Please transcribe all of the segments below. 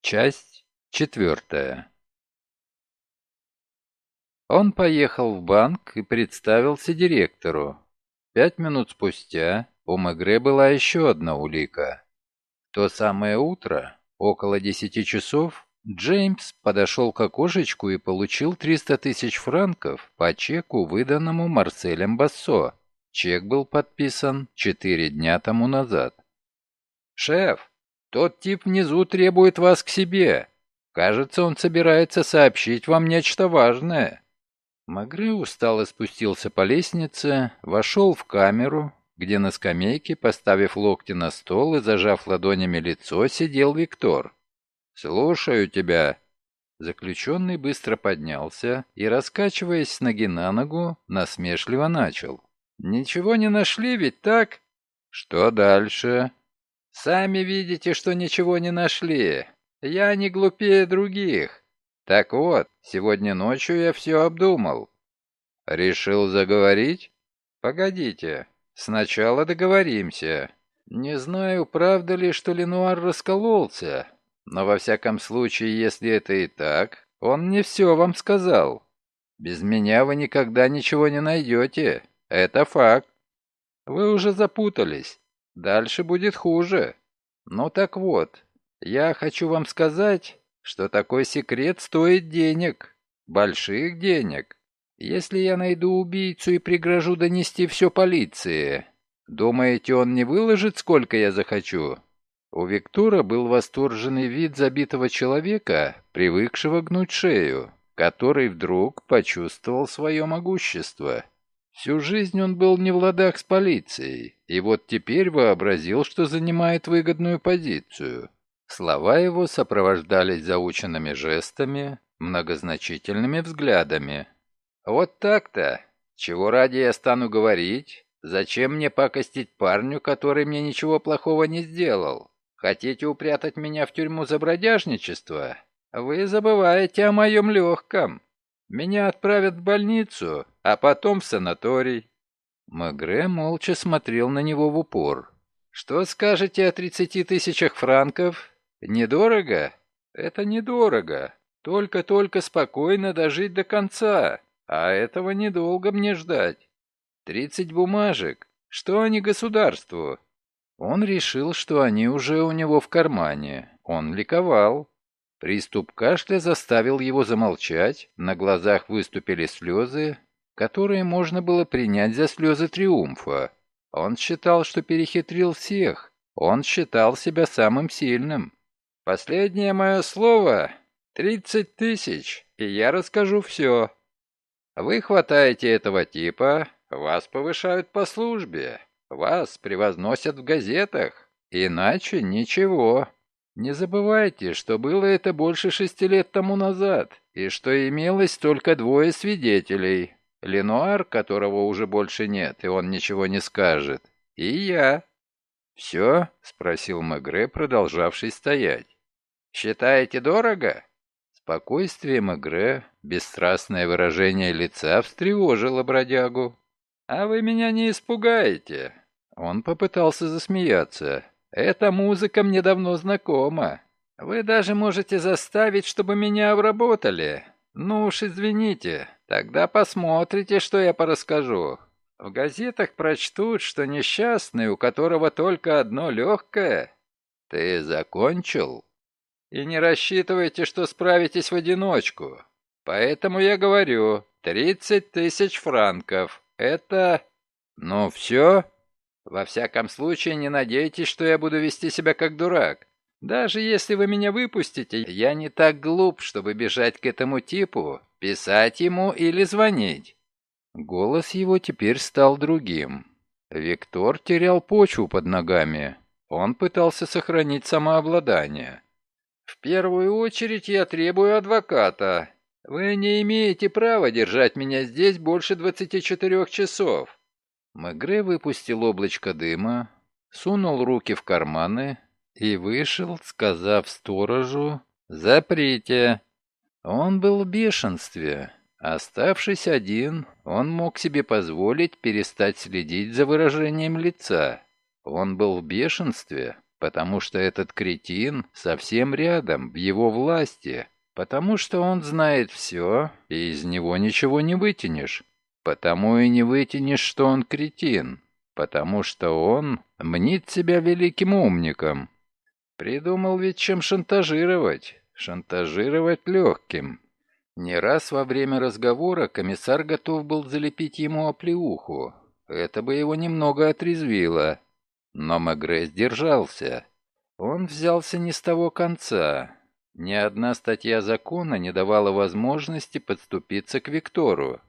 Часть четвертая. Он поехал в банк и представился директору. Пять минут спустя у Мегре была еще одна улика. То самое утро, около десяти часов, Джеймс подошел к окошечку и получил 300 тысяч франков по чеку, выданному Марселем Бассо. Чек был подписан четыре дня тому назад. «Шеф, тот тип внизу требует вас к себе. Кажется, он собирается сообщить вам нечто важное». Магре устало спустился по лестнице, вошел в камеру, где на скамейке, поставив локти на стол и зажав ладонями лицо, сидел Виктор. «Слушаю тебя». Заключенный быстро поднялся и, раскачиваясь с ноги на ногу, насмешливо начал. «Ничего не нашли ведь, так?» «Что дальше?» «Сами видите, что ничего не нашли. Я не глупее других. Так вот, сегодня ночью я все обдумал». «Решил заговорить?» «Погодите, сначала договоримся. Не знаю, правда ли, что Ленуар раскололся, но во всяком случае, если это и так, он не все вам сказал. Без меня вы никогда ничего не найдете. Это факт. Вы уже запутались. Дальше будет хуже. Ну так вот, я хочу вам сказать, что такой секрет стоит денег. Больших денег. Если я найду убийцу и пригрожу донести все полиции, думаете, он не выложит, сколько я захочу? У Виктора был восторженный вид забитого человека, привыкшего гнуть шею, который вдруг почувствовал свое могущество. Всю жизнь он был не в ладах с полицией, и вот теперь вообразил, что занимает выгодную позицию. Слова его сопровождались заученными жестами, многозначительными взглядами. «Вот так-то! Чего ради я стану говорить? Зачем мне пакостить парню, который мне ничего плохого не сделал? Хотите упрятать меня в тюрьму за бродяжничество? Вы забываете о моем легком. Меня отправят в больницу, а потом в санаторий». Магре молча смотрел на него в упор. «Что скажете о тридцати тысячах франков? Недорого? Это недорого. Только-только спокойно дожить до конца, а этого недолго мне ждать. Тридцать бумажек. Что они государству? Он решил, что они уже у него в кармане. Он ликовал. Приступ кашля заставил его замолчать, на глазах выступили слезы, которые можно было принять за слезы триумфа. Он считал, что перехитрил всех. Он считал себя самым сильным. «Последнее мое слово — тридцать тысяч, и я расскажу все. Вы хватаете этого типа, вас повышают по службе, вас превозносят в газетах. Иначе ничего. Не забывайте, что было это больше шести лет тому назад, и что имелось только двое свидетелей. Ленуар, которого уже больше нет, и он ничего не скажет, и я. «Все?» — спросил Мегре, продолжавший стоять. «Считаете дорого?» Спокойствие Мегре, бесстрастное выражение лица встревожило бродягу. «А вы меня не испугаете?» Он попытался засмеяться. «Эта музыка мне давно знакома. Вы даже можете заставить, чтобы меня обработали. Ну уж извините, тогда посмотрите, что я порасскажу. В газетах прочтут, что несчастный, у которого только одно легкое. Ты закончил? И не рассчитывайте, что справитесь в одиночку. Поэтому я говорю, тридцать тысяч франков. Это... Ну, все? Во всяком случае, не надейтесь, что я буду вести себя как дурак. Даже если вы меня выпустите, я не так глуп, чтобы бежать к этому типу, писать ему или звонить». Голос его теперь стал другим. Виктор терял почву под ногами. Он пытался сохранить самообладание. «В первую очередь я требую адвоката. Вы не имеете права держать меня здесь больше 24 часов». Мегре выпустил облачко дыма, сунул руки в карманы и вышел, сказав сторожу «Заприте». Он был в бешенстве. Оставшись один, он мог себе позволить перестать следить за выражением лица. Он был в бешенстве, потому что этот кретин совсем рядом, в его власти, потому что он знает все, и из него ничего не вытянешь, потому и не вытянешь, что он кретин, потому что он мнит себя великим умником. Придумал ведь чем шантажировать, шантажировать легким. Не раз во время разговора комиссар готов был залепить ему оплеуху. Это бы его немного отрезвило. Но Мегре сдержался. Он взялся не с того конца. Ни одна статья закона не давала возможности подступиться к Виктору.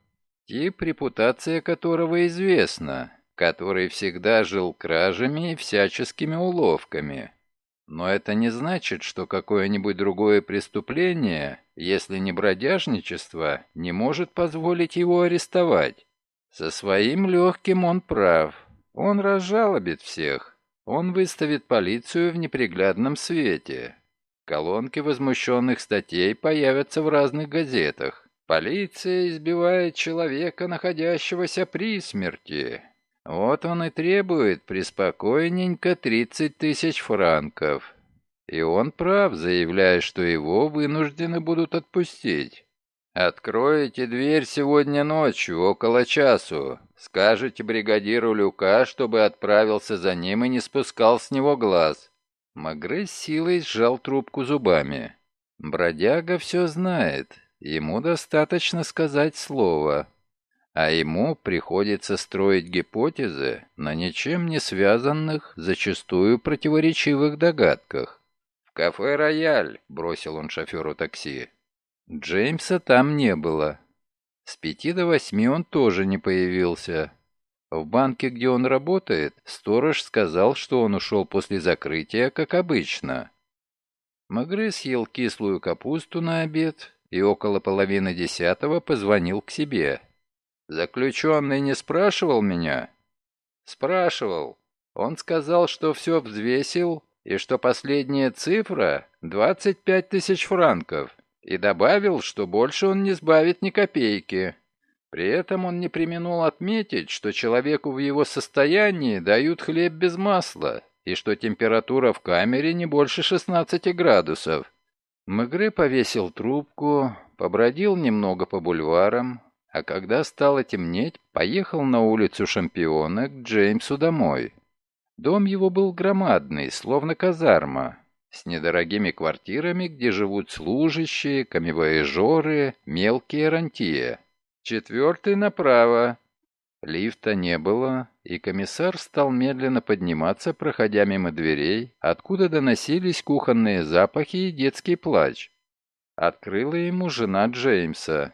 Тип, репутация которого известна, который всегда жил кражами и всяческими уловками. Но это не значит, что какое-нибудь другое преступление, если не бродяжничество, не может позволить его арестовать. Со своим легким он прав. Он разжалобит всех. Он выставит полицию в неприглядном свете. Колонки возмущенных статей появятся в разных газетах. Полиция избивает человека, находящегося при смерти. Вот он и требует приспокойненько 30 тысяч франков. И он прав, заявляя, что его вынуждены будут отпустить. «Откроете дверь сегодня ночью, около часу. Скажете бригадиру Люка, чтобы отправился за ним и не спускал с него глаз». Магре силой сжал трубку зубами. Бродяга все знает. Ему достаточно сказать слово. А ему приходится строить гипотезы на ничем не связанных, зачастую противоречивых догадках. «В кафе «Рояль», — бросил он шоферу такси. Джеймса там не было. С пяти до восьми он тоже не появился. В банке, где он работает, сторож сказал, что он ушел после закрытия, как обычно. Магры съел кислую капусту на обед и около половины десятого позвонил к себе. «Заключенный не спрашивал меня?» «Спрашивал. Он сказал, что все взвесил и что последняя цифра — 25 тысяч франков и добавил, что больше он не сбавит ни копейки. При этом он не применул отметить, что человеку в его состоянии дают хлеб без масла, и что температура в камере не больше 16 градусов. Мегре повесил трубку, побродил немного по бульварам, а когда стало темнеть, поехал на улицу Шампиона к Джеймсу домой. Дом его был громадный, словно казарма, с недорогими квартирами, где живут служащие, камевояжеры, мелкие рантье. Четвертый направо. Лифта не было, и комиссар стал медленно подниматься, проходя мимо дверей, откуда доносились кухонные запахи и детский плач. Открыла ему жена Джеймса.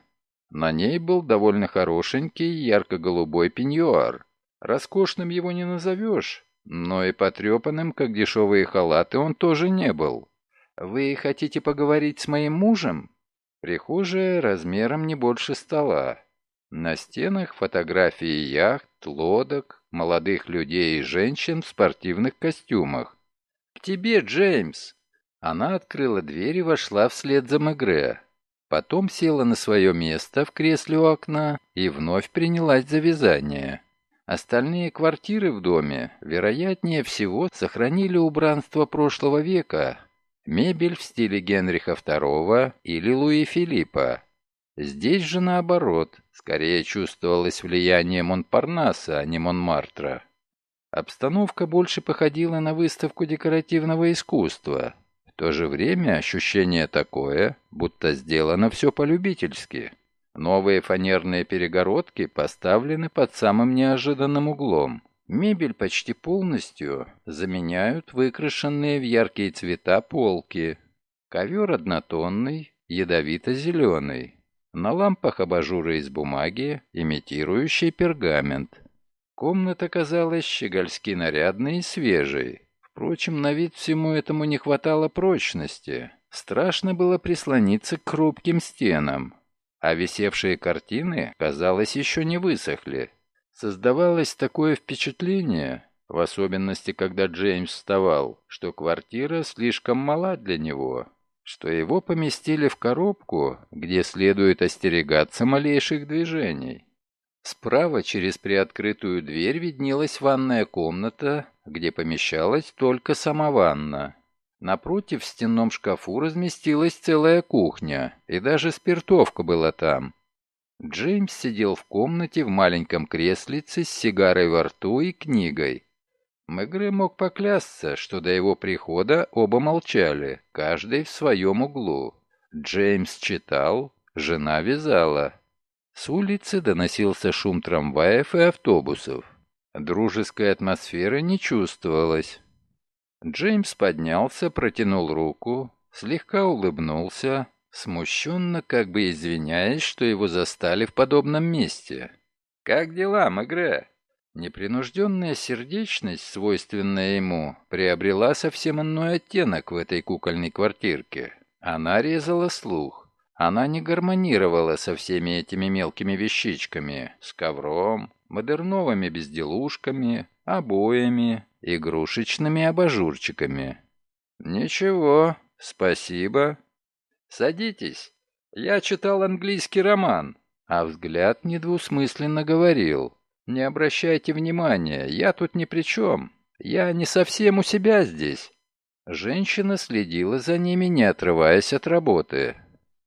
На ней был довольно хорошенький ярко-голубой пеньюар. Роскошным его не назовешь, но и потрепанным, как дешевые халаты, он тоже не был. «Вы хотите поговорить с моим мужем?» Прихожая размером не больше стола. На стенах фотографии яхт, лодок, молодых людей и женщин в спортивных костюмах. «К тебе, Джеймс!» Она открыла дверь и вошла вслед за Мегре. Потом села на свое место в кресле у окна и вновь принялась за вязание. Остальные квартиры в доме, вероятнее всего, сохранили убранство прошлого века. Мебель в стиле Генриха II или Луи Филиппа. Здесь же наоборот, скорее чувствовалось влияние Монпарнаса, а не Монмартра. Обстановка больше походила на выставку декоративного искусства. То же время ощущение такое, будто сделано все полюбительски. Новые фанерные перегородки поставлены под самым неожиданным углом. Мебель почти полностью заменяют выкрашенные в яркие цвета полки. Ковер однотонный, ядовито-зеленый. На лампах абажуры из бумаги, имитирующий пергамент. Комната казалась щегольски нарядной и свежей. Впрочем, на вид всему этому не хватало прочности. Страшно было прислониться к хрупким стенам а висевшие картины, казалось, еще не высохли. Создавалось такое впечатление, в особенности, когда Джеймс вставал, что квартира слишком мала для него, что его поместили в коробку, где следует остерегаться малейших движений. Справа через приоткрытую дверь виднелась ванная комната, где помещалась только сама ванна. Напротив в стенном шкафу разместилась целая кухня, и даже спиртовка была там. Джеймс сидел в комнате в маленьком креслице с сигарой во рту и книгой. Мегре мог поклясться, что до его прихода оба молчали, каждый в своем углу. Джеймс читал, жена вязала. С улицы доносился шум трамваев и автобусов. Дружеской атмосферы не чувствовалось. Джеймс поднялся, протянул руку, слегка улыбнулся, смущенно, как бы извиняясь, что его застали в подобном месте. «Как дела, Мегре?» Непринужденная сердечность, свойственная ему, приобрела совсем иной оттенок в этой кукольной квартирке. Она резала слух. Она не гармонировала со всеми этими мелкими вещичками, с ковром, модерновыми безделушками, обоями, игрушечными абажурчиками. «Ничего, спасибо. Садитесь. Я читал английский роман». А взгляд недвусмысленно говорил. «Не обращайте внимания, я тут ни при чем. Я не совсем у себя здесь». Женщина следила за ними, не отрываясь от работы.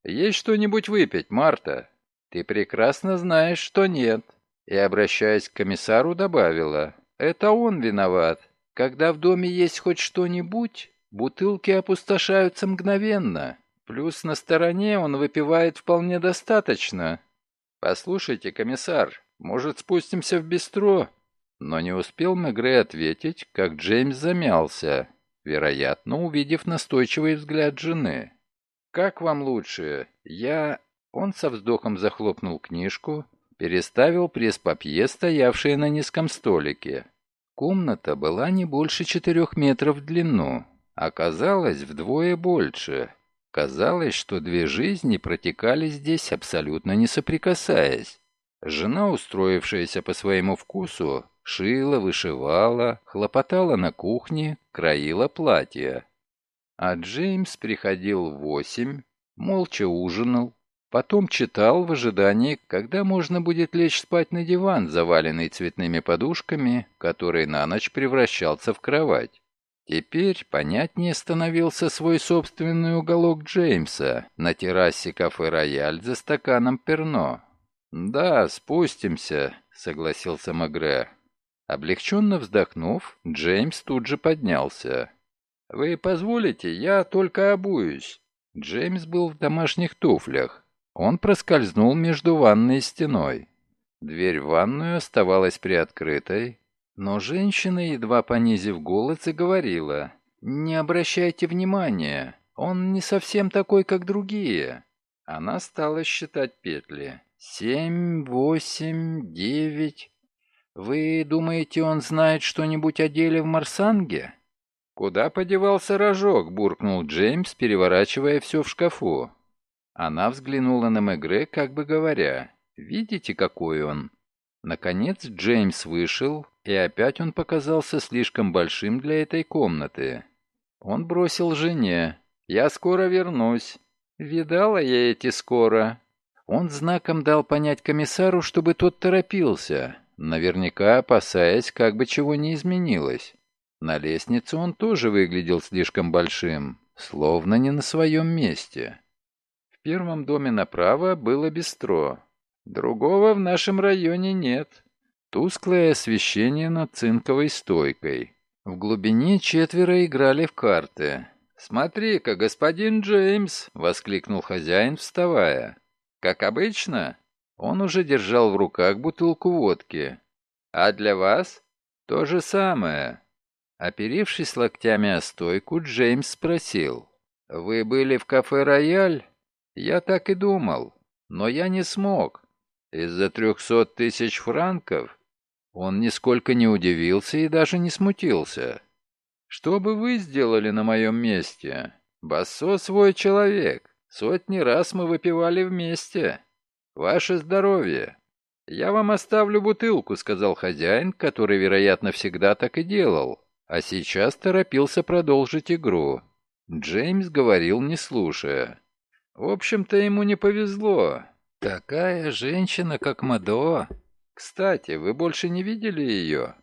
«Есть что-нибудь выпить, Марта?» «Ты прекрасно знаешь, что нет». И, обращаясь к комиссару, добавила. «Это он виноват. Когда в доме есть хоть что-нибудь, бутылки опустошаются мгновенно. Плюс на стороне он выпивает вполне достаточно. Послушайте, комиссар, может, спустимся в бистро?» Но не успел Мегре ответить, как Джеймс замялся, вероятно, увидев настойчивый взгляд жены. «Как вам лучше? Я...» Он со вздохом захлопнул книжку, переставил пресс-папье, стоявшее на низком столике. Комната была не больше четырех метров в длину, оказалось вдвое больше. Казалось, что две жизни протекали здесь, абсолютно не соприкасаясь. Жена, устроившаяся по своему вкусу, шила, вышивала, хлопотала на кухне, краила платья. А Джеймс приходил в восемь, молча ужинал, Потом читал в ожидании, когда можно будет лечь спать на диван, заваленный цветными подушками, который на ночь превращался в кровать. Теперь понятнее становился свой собственный уголок Джеймса на террасе кафе «Рояль» за стаканом перно. «Да, спустимся», — согласился Магре. Облегченно вздохнув, Джеймс тут же поднялся. «Вы позволите, я только обуюсь». Джеймс был в домашних туфлях. Он проскользнул между ванной и стеной. Дверь в ванную оставалась приоткрытой, но женщина, едва понизив голос, и говорила, «Не обращайте внимания, он не совсем такой, как другие». Она стала считать петли. «Семь, восемь, девять...» «Вы думаете, он знает что-нибудь о деле в Марсанге?» «Куда подевался рожок?» — буркнул Джеймс, переворачивая все в шкафу. Она взглянула на Мегре, как бы говоря, «Видите, какой он?» Наконец Джеймс вышел, и опять он показался слишком большим для этой комнаты. Он бросил жене, «Я скоро вернусь». «Видала я эти скоро». Он знаком дал понять комиссару, чтобы тот торопился, наверняка опасаясь, как бы чего не изменилось. На лестнице он тоже выглядел слишком большим, словно не на своем месте. В первом доме направо было бистро. Другого в нашем районе нет. Тусклое освещение над цинковой стойкой. В глубине четверо играли в карты. «Смотри-ка, господин Джеймс!» — воскликнул хозяин, вставая. «Как обычно?» Он уже держал в руках бутылку водки. «А для вас?» «То же самое». Оперевшись локтями о стойку, Джеймс спросил. «Вы были в кафе «Рояль»?» Я так и думал, но я не смог. Из-за трехсот тысяч франков он нисколько не удивился и даже не смутился. Что бы вы сделали на моем месте? Бассо свой человек. Сотни раз мы выпивали вместе. Ваше здоровье. Я вам оставлю бутылку, сказал хозяин, который, вероятно, всегда так и делал, а сейчас торопился продолжить игру. Джеймс говорил, не слушая. В общем-то, ему не повезло. Такая женщина, как Мадо. Кстати, вы больше не видели ее?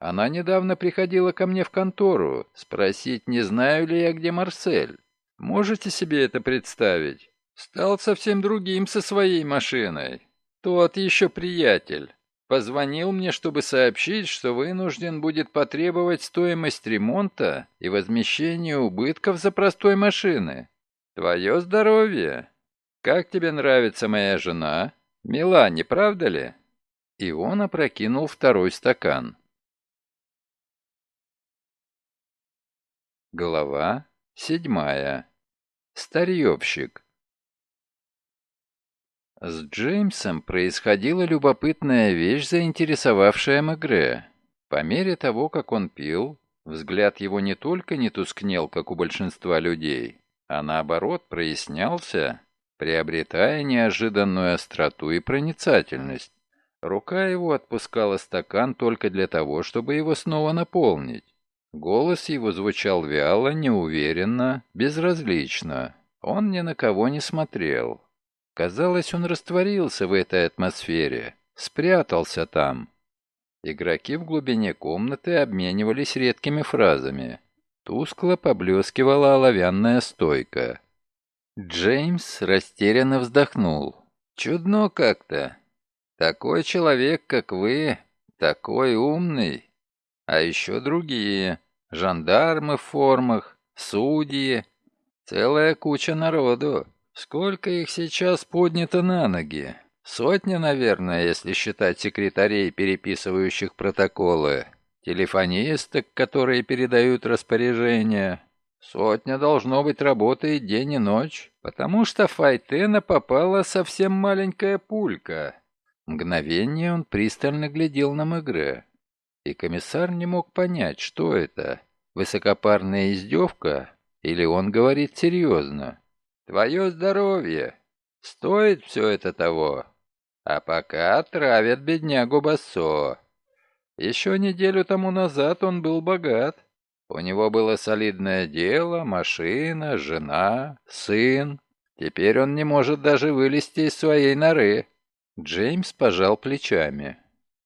Она недавно приходила ко мне в контору, спросить, не знаю ли я, где Марсель. Можете себе это представить? Стал совсем другим со своей машиной. Тот еще приятель. Позвонил мне, чтобы сообщить, что вынужден будет потребовать стоимость ремонта и возмещение убытков за простой машины. Твое здоровье. Как тебе нравится моя жена? Мила, не правда ли? И он опрокинул второй стакан. Глава седьмая. Старьевщик. С Джеймсом происходила любопытная вещь, заинтересовавшая Мегре. По мере того, как он пил, взгляд его не только не тускнел, как у большинства людей, а наоборот прояснялся, приобретая неожиданную остроту и проницательность. Рука его отпускала стакан только для того, чтобы его снова наполнить. Голос его звучал вяло, неуверенно, безразлично. Он ни на кого не смотрел. Казалось, он растворился в этой атмосфере, спрятался там. Игроки в глубине комнаты обменивались редкими фразами. Тускло поблескивала оловянная стойка. Джеймс растерянно вздохнул. «Чудно как-то. Такой человек, как вы, такой умный. А еще другие. Жандармы в формах, судьи. Целая куча народу. Сколько их сейчас поднято на ноги? Сотня, наверное, если считать секретарей, переписывающих протоколы. Телефонисток, которые передают распоряжения. Сотня должно быть работает день и ночь, потому что Файтена попала совсем маленькая пулька. Мгновение он пристально глядел на Мегре, и комиссар не мог понять, что это, высокопарная издевка или он говорит серьезно. Твое здоровье. Стоит все это того. А пока травят беднягу Бассо. Еще неделю тому назад он был богат. У него было солидное дело, машина, жена, сын. Теперь он не может даже вылезти из своей норы. Джеймс пожал плечами.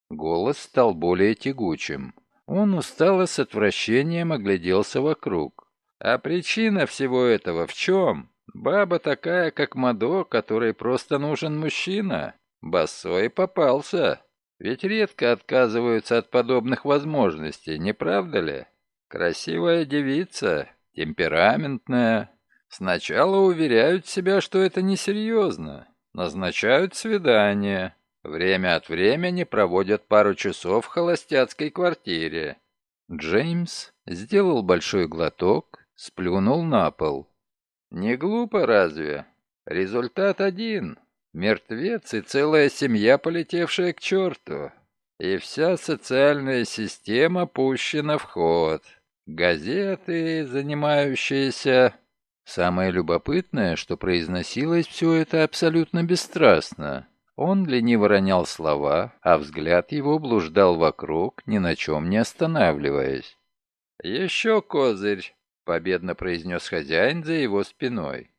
Голос стал более тягучим. Он устало с отвращением огляделся вокруг. А причина всего этого в чем? Баба такая, как Мадо, которой просто нужен мужчина. Босой попался. Ведь редко отказываются от подобных возможностей, не правда ли? Красивая девица, темпераментная. Сначала уверяют себя, что это несерьезно. Назначают свидание. Время от времени проводят пару часов в холостяцкой квартире. Джеймс сделал большой глоток, сплюнул на пол. Не глупо разве? Результат один. Мертвец и целая семья, полетевшая к черту. И вся социальная система пущена в ход. Газеты, занимающиеся... Самое любопытное, что произносилось все это абсолютно бесстрастно. Он лениво ронял слова, а взгляд его блуждал вокруг, ни на чем не останавливаясь. «Еще козырь!» победно произнес хозяин за его спиной.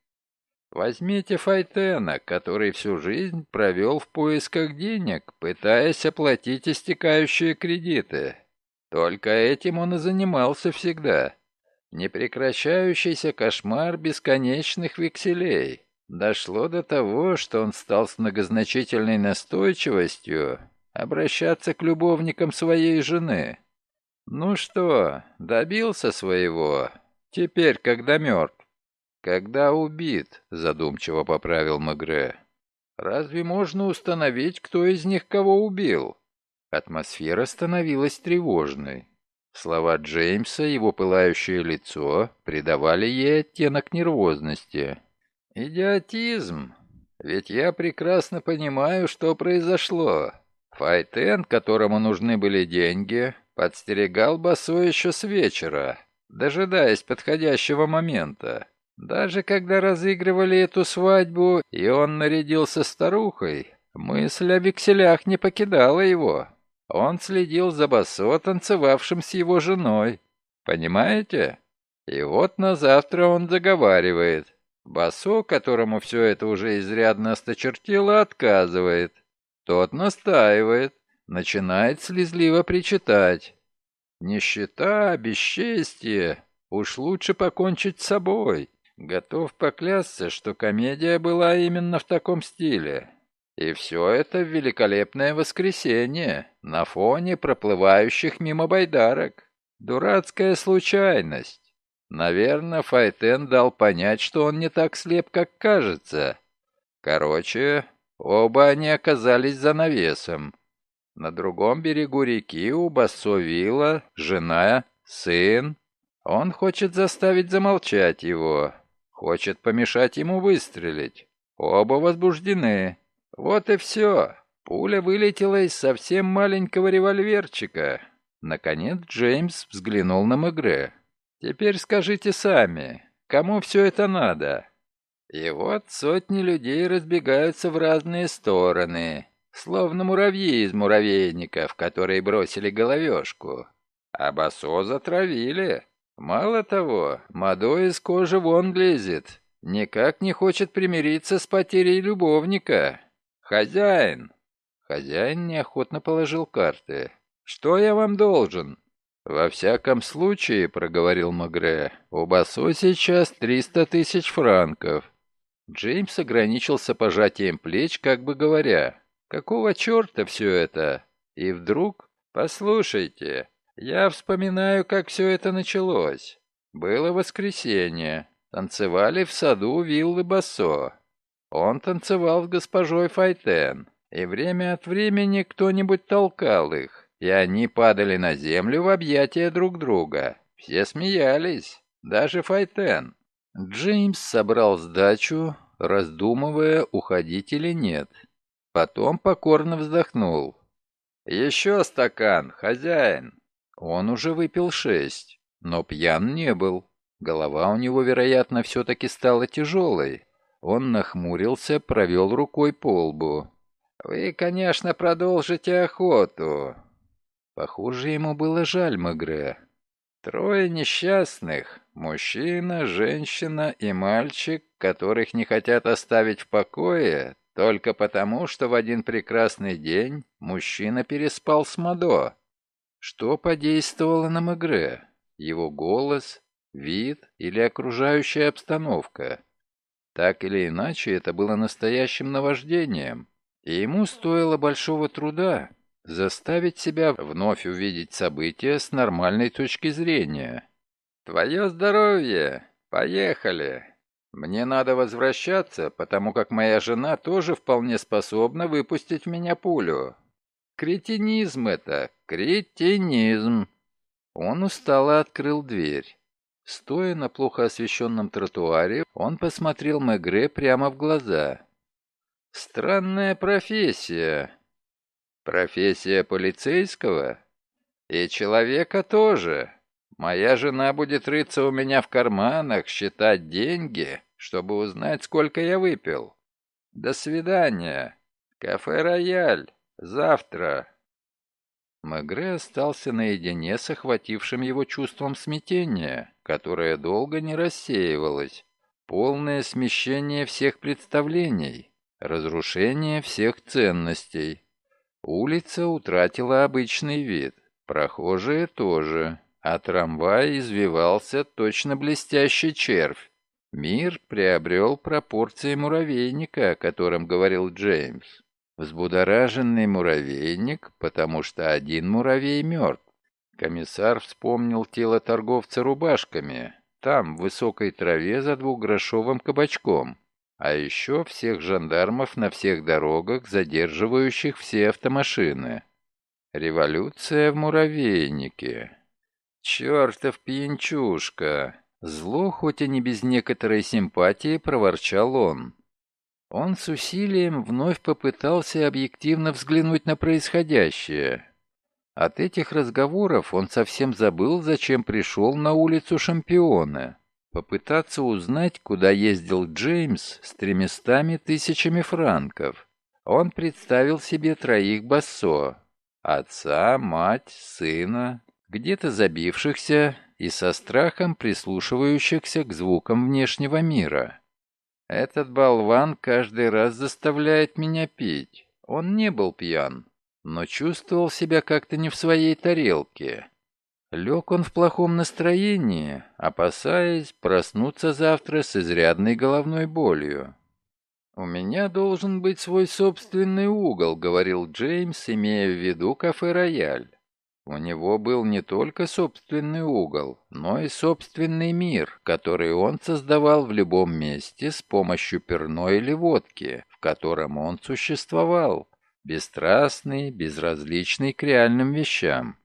Возьмите Файтена, который всю жизнь провел в поисках денег, пытаясь оплатить истекающие кредиты. Только этим он и занимался всегда. Непрекращающийся кошмар бесконечных векселей. Дошло до того, что он стал с многозначительной настойчивостью обращаться к любовникам своей жены. Ну что, добился своего, Теперь, когда мертв. Когда убит, задумчиво поправил Мегре. Разве можно установить, кто из них кого убил? Атмосфера становилась тревожной. Слова Джеймса, его пылающее лицо, придавали ей оттенок нервозности. «Идиотизм! Ведь я прекрасно понимаю, что произошло. Файтен, которому нужны были деньги, подстерегал Басо еще с вечера, дожидаясь подходящего момента. Даже когда разыгрывали эту свадьбу, и он нарядился старухой, мысль о векселях не покидала его. Он следил за Басо, танцевавшим с его женой. Понимаете? И вот на завтра он заговаривает. Басо, которому все это уже изрядно осточертело, отказывает. Тот настаивает, начинает слезливо причитать. Нищета, бесчестие. Уж лучше покончить с собой. Готов поклясться, что комедия была именно в таком стиле. И все это в великолепное воскресенье, на фоне проплывающих мимо байдарок. Дурацкая случайность. Наверное, Файтен дал понять, что он не так слеп, как кажется. Короче, оба они оказались за навесом. На другом берегу реки у Бассовила жена, сын. Он хочет заставить замолчать его, хочет помешать ему выстрелить. Оба возбуждены. Вот и все. Пуля вылетела из совсем маленького револьверчика. Наконец Джеймс взглянул на Мегре. «Теперь скажите сами, кому все это надо?» И вот сотни людей разбегаются в разные стороны, словно муравьи из муравейников, которые бросили головешку. А басо затравили. Мало того, Мадо из кожи вон лезет, никак не хочет примириться с потерей любовника. «Хозяин!» Хозяин неохотно положил карты. «Что я вам должен?» «Во всяком случае», — проговорил Магре, — «у Басо сейчас триста тысяч франков». Джеймс ограничился пожатием плеч, как бы говоря, «Какого черта все это?» И вдруг, «Послушайте, я вспоминаю, как все это началось. Было воскресенье, танцевали в саду виллы Басо. Он танцевал с госпожой Файтен, и время от времени кто-нибудь толкал их, и они падали на землю в объятия друг друга. Все смеялись, даже Файтен. Джеймс собрал сдачу, раздумывая, уходить или нет. Потом покорно вздохнул. «Еще стакан, хозяин!» Он уже выпил шесть, но пьян не был. Голова у него, вероятно, все-таки стала тяжелой. Он нахмурился, провел рукой по лбу. «Вы, конечно, продолжите охоту». Похоже, ему было жаль Мегре. Трое несчастных, мужчина, женщина и мальчик, которых не хотят оставить в покое, только потому, что в один прекрасный день мужчина переспал с Мадо. Что подействовало на Мегре? Его голос, вид или окружающая обстановка? Так или иначе, это было настоящим наваждением, и ему стоило большого труда заставить себя вновь увидеть события с нормальной точки зрения. «Твое здоровье! Поехали!» «Мне надо возвращаться, потому как моя жена тоже вполне способна выпустить в меня пулю. Кретинизм это, кретинизм!» Он устало открыл дверь. Стоя на плохо освещенном тротуаре, он посмотрел Мегре прямо в глаза. «Странная профессия. Профессия полицейского? И человека тоже. Моя жена будет рыться у меня в карманах, считать деньги, чтобы узнать, сколько я выпил. До свидания. Кафе «Рояль». Завтра. Мегре остался наедине с охватившим его чувством смятения, которое долго не рассеивалось. Полное смещение всех представлений, разрушение всех ценностей. Улица утратила обычный вид, прохожие тоже, а трамвай извивался точно блестящий червь. Мир приобрел пропорции муравейника, о котором говорил Джеймс. Взбудораженный муравейник, потому что один муравей мертв. Комиссар вспомнил тело торговца рубашками, там, в высокой траве за двухгрошовым кабачком. А еще всех жандармов на всех дорогах, задерживающих все автомашины. Революция в муравейнике. Чертов пьянчушка. Зло, хоть и не без некоторой симпатии, проворчал он. Он с усилием вновь попытался объективно взглянуть на происходящее. От этих разговоров он совсем забыл, зачем пришел на улицу Шампиона. Попытаться узнать, куда ездил Джеймс с тремястами тысячами франков. Он представил себе троих бассо. Отца, мать, сына, где-то забившихся и со страхом прислушивающихся к звукам внешнего мира. Этот болван каждый раз заставляет меня пить. Он не был пьян, но чувствовал себя как-то не в своей тарелке. Лег он в плохом настроении, опасаясь проснуться завтра с изрядной головной болью. «У меня должен быть свой собственный угол», — говорил Джеймс, имея в виду кафе «Рояль». У него был не только собственный угол, но и собственный мир, который он создавал в любом месте с помощью перной или водки, в котором он существовал, бесстрастный, безразличный к реальным вещам.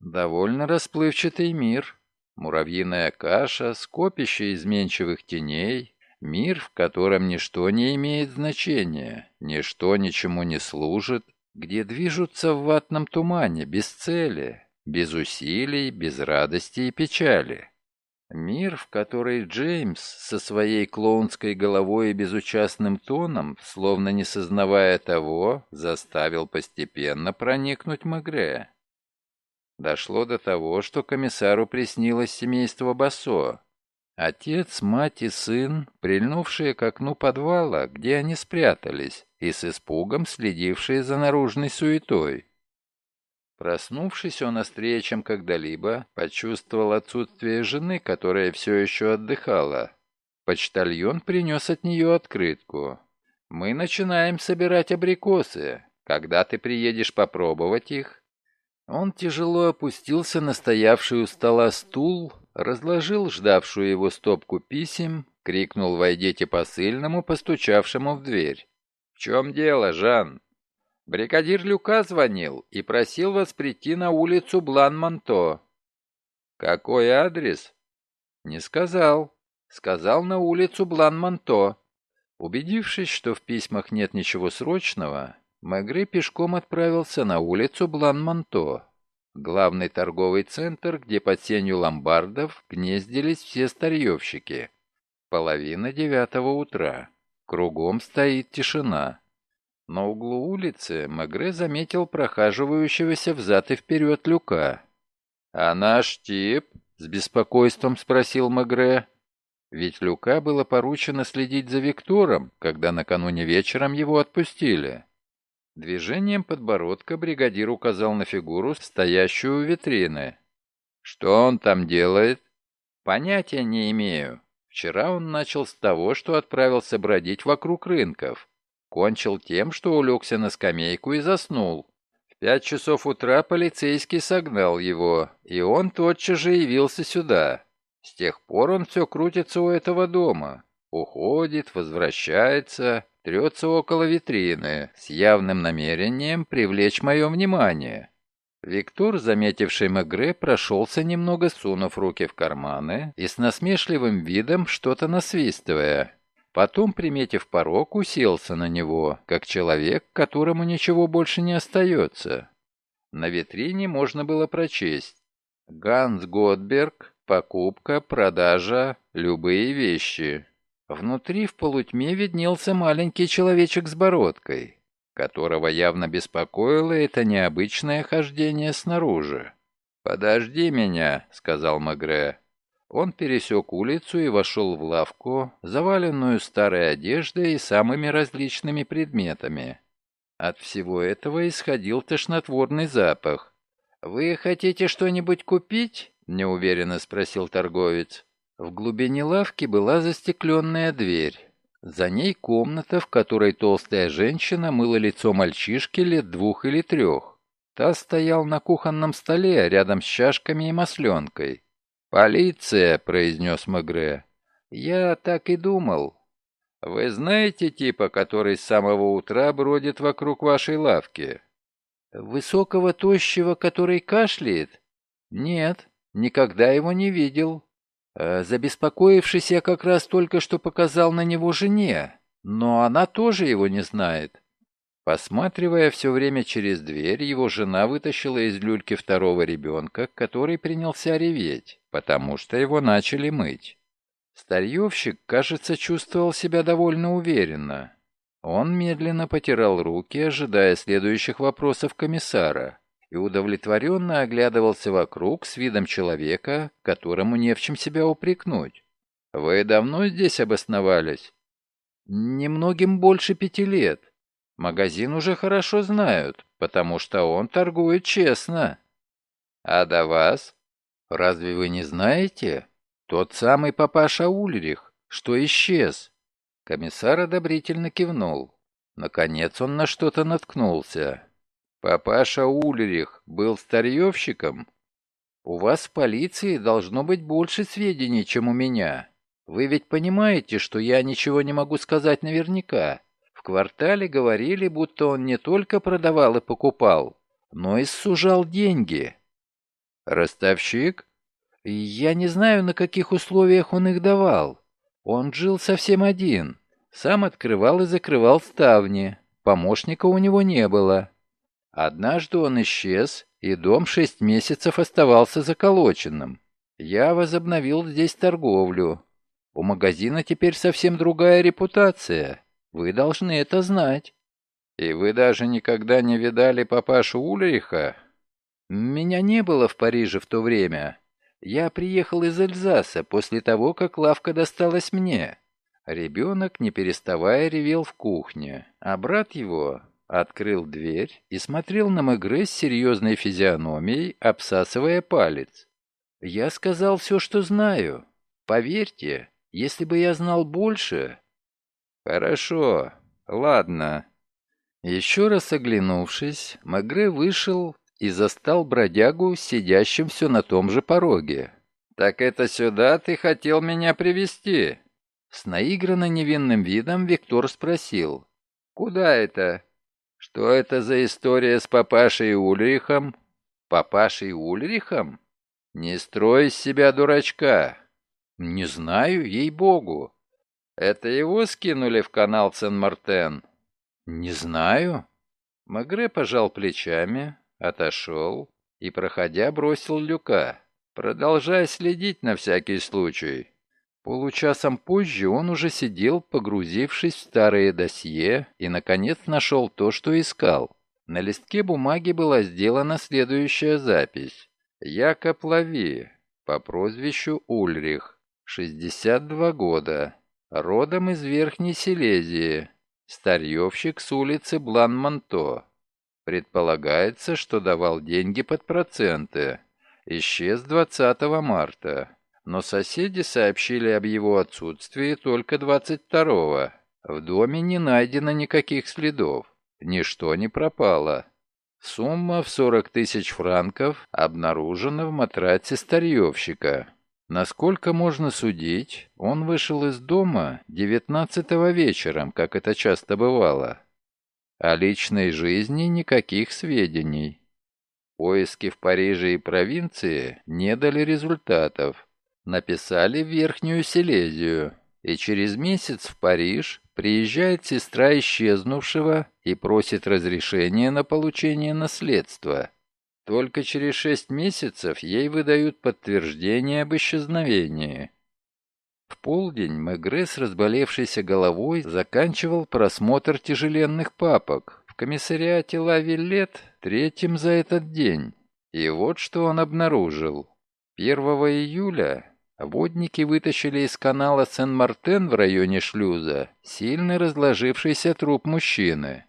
Довольно расплывчатый мир, муравьиная каша, скопище изменчивых теней, мир, в котором ничто не имеет значения, ничто ничему не служит, где движутся в ватном тумане, без цели, без усилий, без радости и печали. Мир, в который Джеймс со своей клоунской головой и безучастным тоном, словно не сознавая того, заставил постепенно проникнуть Мегре. Дошло до того, что комиссару приснилось семейство Басо. Отец, мать и сын, прильнувшие к окну подвала, где они спрятались, и с испугом следившие за наружной суетой. Проснувшись, он острее, чем когда-либо, почувствовал отсутствие жены, которая все еще отдыхала. Почтальон принес от нее открытку. «Мы начинаем собирать абрикосы. Когда ты приедешь попробовать их?» Он тяжело опустился на стоявший у стола стул, разложил ждавшую его стопку писем, крикнул «Войдите посыльному», постучавшему в дверь. «В чем дело, Жан?» «Бригадир Люка звонил и просил вас прийти на улицу Блан-Монто». «Какой адрес?» «Не сказал. Сказал на улицу Блан-Монто». Убедившись, что в письмах нет ничего срочного, Мегре пешком отправился на улицу Блан-Монто, главный торговый центр, где под сенью ломбардов гнездились все старьевщики. Половина девятого утра. Кругом стоит тишина. На углу улицы Мегре заметил прохаживающегося взад и вперед люка. «А наш тип?» — с беспокойством спросил Мегре. Ведь Люка было поручено следить за Виктором, когда накануне вечером его отпустили. Движением подбородка бригадир указал на фигуру, стоящую у витрины. «Что он там делает?» «Понятия не имею. Вчера он начал с того, что отправился бродить вокруг рынков. Кончил тем, что улегся на скамейку и заснул. В пять часов утра полицейский согнал его, и он тотчас же явился сюда. С тех пор он все крутится у этого дома. Уходит, возвращается, трется около витрины с явным намерением привлечь мое внимание. Виктор, заметивший Мегре, прошелся немного, сунув руки в карманы и с насмешливым видом что-то насвистывая. Потом, приметив порог, уселся на него, как человек, которому ничего больше не остается. На витрине можно было прочесть «Ганс Готберг, покупка, продажа, любые вещи». Внутри в полутьме виднелся маленький человечек с бородкой, которого явно беспокоило это необычное хождение снаружи. «Подожди меня», — сказал Магре. Он пересек улицу и вошел в лавку, заваленную старой одеждой и самыми различными предметами. От всего этого исходил тошнотворный запах. «Вы хотите что-нибудь купить?» — неуверенно спросил торговец. В глубине лавки была застекленная дверь. За ней комната, в которой толстая женщина мыла лицо мальчишки лет двух или трех. Та стоял на кухонном столе рядом с чашками и масленкой. «Полиция!» — произнес Мегре. «Я так и думал. Вы знаете типа, который с самого утра бродит вокруг вашей лавки?» «Высокого, тощего, который кашляет?» «Нет, никогда его не видел». Э, забеспокоившись, я как раз только что показал на него жене, но она тоже его не знает. Посматривая все время через дверь, его жена вытащила из люльки второго ребенка, который принялся реветь, потому что его начали мыть. Старьевщик, кажется, чувствовал себя довольно уверенно. Он медленно потирал руки, ожидая следующих вопросов комиссара и удовлетворенно оглядывался вокруг с видом человека, которому не в чем себя упрекнуть. «Вы давно здесь обосновались?» «Немногим больше пяти лет. Магазин уже хорошо знают, потому что он торгует честно». «А до вас?» Разве вы не знаете? Тот самый папаша Ульрих, что исчез. Комиссар одобрительно кивнул. Наконец он на что-то наткнулся. Папаша Ульрих был старьевщиком? У вас в полиции должно быть больше сведений, чем у меня. Вы ведь понимаете, что я ничего не могу сказать наверняка. В квартале говорили, будто он не только продавал и покупал, но и сужал деньги. Ростовщик? Я не знаю, на каких условиях он их давал. Он жил совсем один. Сам открывал и закрывал ставни. Помощника у него не было. Однажды он исчез, и дом шесть месяцев оставался заколоченным. Я возобновил здесь торговлю. У магазина теперь совсем другая репутация. Вы должны это знать. И вы даже никогда не видали папашу Ульриха? Меня не было в Париже в то время. Я приехал из Эльзаса после того, как лавка досталась мне. Ребенок, не переставая, ревел в кухне, а брат его открыл дверь и смотрел на Мегре с серьезной физиономией, обсасывая палец. «Я сказал все, что знаю. Поверьте, если бы я знал больше...» «Хорошо, ладно». Еще раз оглянувшись, Мегре вышел и застал бродягу, сидящим все на том же пороге. «Так это сюда ты хотел меня привести С наигранно невинным видом Виктор спросил. «Куда это?» «Что это за история с папашей Ульрихом?» «Папашей Ульрихом? Не строй из себя дурачка!» «Не знаю, ей-богу!» «Это его скинули в канал Сен-Мартен?» «Не знаю». Магре пожал плечами, Отошел и, проходя, бросил люка. «Продолжай следить на всякий случай». Получасом позже он уже сидел, погрузившись в старые досье, и, наконец, нашел то, что искал. На листке бумаги была сделана следующая запись. «Якоб Лави, по прозвищу Ульрих, 62 года, родом из Верхней Силезии, старьевщик с улицы Блан-Монто, Предполагается, что давал деньги под проценты. Исчез 20 марта, но соседи сообщили об его отсутствии только 22-го. В доме не найдено никаких следов, ничто не пропало. Сумма в 40 тысяч франков обнаружена в матраце старьевщика. Насколько можно судить, он вышел из дома 19 вечером, как это часто бывало. О личной жизни никаких сведений. Поиски в Париже и провинции не дали результатов. Написали в Верхнюю Силезию, и через месяц в Париж приезжает сестра исчезнувшего и просит разрешения на получение наследства. Только через шесть месяцев ей выдают подтверждение об исчезновении. В полдень Мегре с разболевшейся головой заканчивал просмотр тяжеленных папок в комиссариате Лавиллет третьим за этот день. И вот что он обнаружил. 1 июля водники вытащили из канала Сен-Мартен в районе шлюза сильно разложившийся труп мужчины.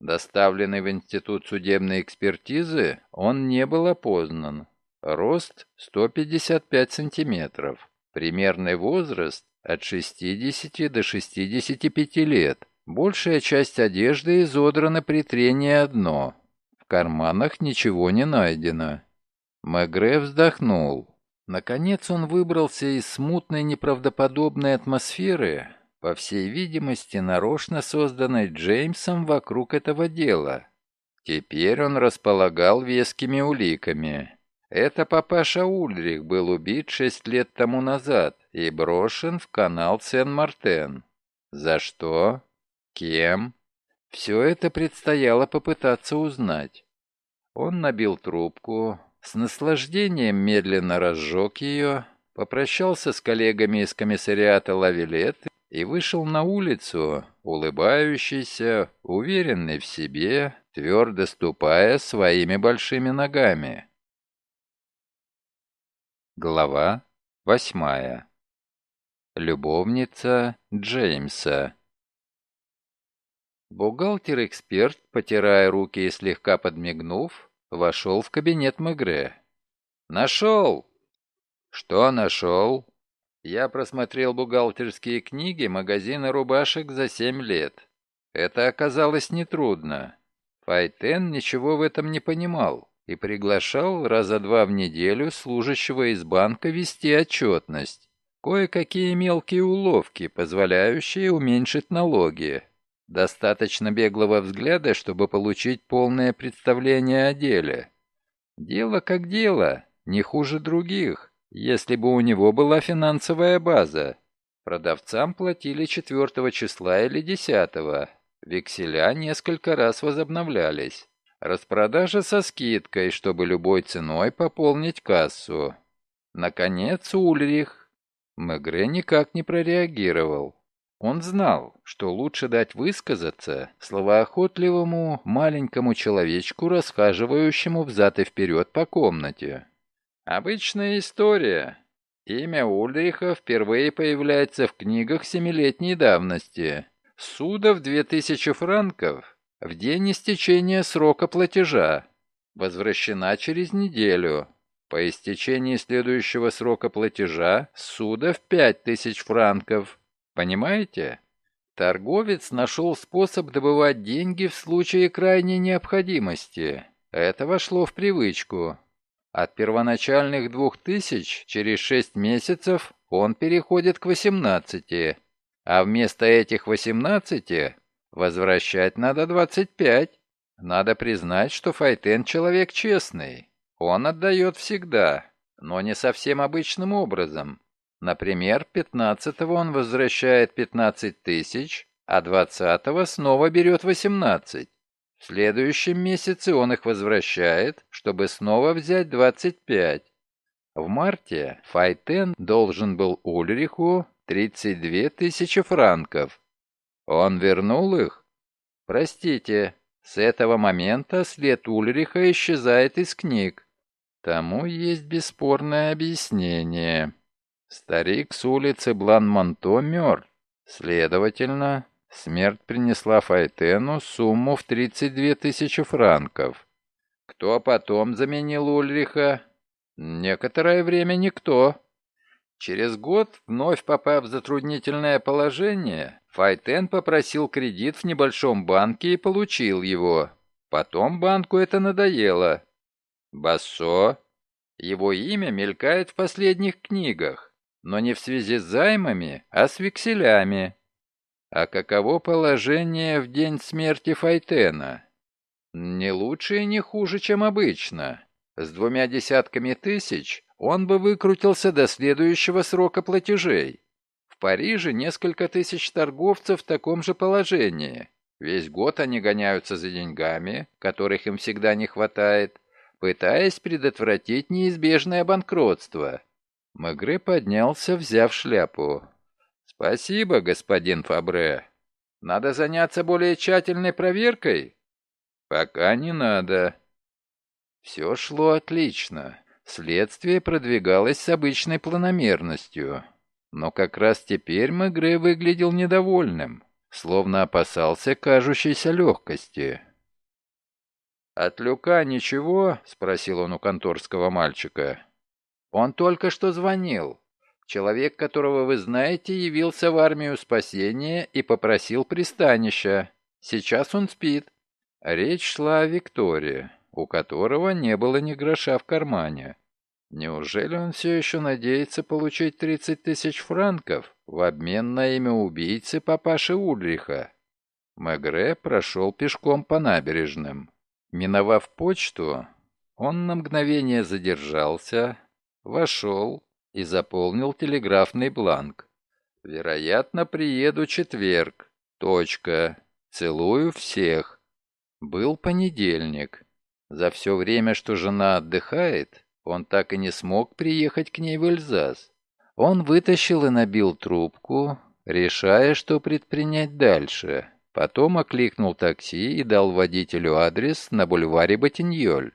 Доставленный в Институт судебной экспертизы, он не был опознан. Рост 155 сантиметров. Примерный возраст от 60 до 65 лет. Большая часть одежды изодрана при трении одно. В карманах ничего не найдено. Мегре вздохнул. Наконец он выбрался из смутной неправдоподобной атмосферы, по всей видимости, нарочно созданной Джеймсом вокруг этого дела. Теперь он располагал вескими уликами. Это папаша Ульрих был убит шесть лет тому назад и брошен в канал Сен-Мартен. За что? Кем? Все это предстояло попытаться узнать. Он набил трубку, с наслаждением медленно разжег ее, попрощался с коллегами из комиссариата Лавилет и вышел на улицу, улыбающийся, уверенный в себе, твердо ступая своими большими ногами. Глава восьмая. Любовница Джеймса. Бухгалтер-эксперт, потирая руки и слегка подмигнув, вошел в кабинет Мегре. «Нашел! «Что нашел?» Я просмотрел бухгалтерские книги магазина рубашек за семь лет. Это оказалось нетрудно. Файтен ничего в этом не понимал и приглашал раза два в неделю служащего из банка вести отчетность. Кое-какие мелкие уловки, позволяющие уменьшить налоги. Достаточно беглого взгляда, чтобы получить полное представление о деле. Дело как дело, не хуже других если бы у него была финансовая база. Продавцам платили 4 числа или 10 -го. Векселя несколько раз возобновлялись. Распродажа со скидкой, чтобы любой ценой пополнить кассу. Наконец, Ульрих. Мегре никак не прореагировал. Он знал, что лучше дать высказаться словоохотливому маленькому человечку, расхаживающему взад и вперед по комнате. Обычная история. Имя Ульриха впервые появляется в книгах семилетней давности. Суда в 2000 франков в день истечения срока платежа. Возвращена через неделю. По истечении следующего срока платежа суда в 5000 франков. Понимаете? Торговец нашел способ добывать деньги в случае крайней необходимости. Это вошло в привычку. От первоначальных двух тысяч через шесть месяцев он переходит к 18, а вместо этих 18 возвращать надо 25. Надо признать, что Файтен человек честный. Он отдает всегда, но не совсем обычным образом. Например, 15-го он возвращает 15 тысяч, а 20-го снова берет 18. В следующем месяце он их возвращает, чтобы снова взять 25. В марте Файтен должен был Ульриху 32 тысячи франков. Он вернул их? Простите, с этого момента след Ульриха исчезает из книг. Тому есть бесспорное объяснение. Старик с улицы Блан-Монто мертв. Следовательно, Смерть принесла Файтену сумму в 32 тысячи франков. Кто потом заменил Ульриха? Некоторое время никто. Через год, вновь попав в затруднительное положение, Файтен попросил кредит в небольшом банке и получил его. Потом банку это надоело. Бассо. Его имя мелькает в последних книгах, но не в связи с займами, а с векселями. А каково положение в день смерти Файтена? Не лучше и не хуже, чем обычно. С двумя десятками тысяч он бы выкрутился до следующего срока платежей. В Париже несколько тысяч торговцев в таком же положении. Весь год они гоняются за деньгами, которых им всегда не хватает, пытаясь предотвратить неизбежное банкротство. Мегре поднялся, взяв шляпу. «Спасибо, господин Фабре. Надо заняться более тщательной проверкой?» «Пока не надо». Все шло отлично. Следствие продвигалось с обычной планомерностью. Но как раз теперь Мегре выглядел недовольным, словно опасался кажущейся легкости. «От Люка ничего?» — спросил он у конторского мальчика. «Он только что звонил. Человек, которого вы знаете, явился в армию спасения и попросил пристанища. Сейчас он спит. Речь шла о Виктории, у которого не было ни гроша в кармане. Неужели он все еще надеется получить 30 тысяч франков в обмен на имя убийцы папаши Ульриха? Мегре прошел пешком по набережным. Миновав почту, он на мгновение задержался, вошел, и заполнил телеграфный бланк. «Вероятно, приеду четверг. Точка. Целую всех». Был понедельник. За все время, что жена отдыхает, он так и не смог приехать к ней в Эльзас. Он вытащил и набил трубку, решая, что предпринять дальше. Потом окликнул такси и дал водителю адрес на бульваре Ботиньоль.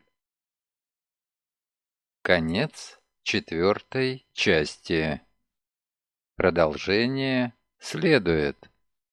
Конец четвертой части. Продолжение следует.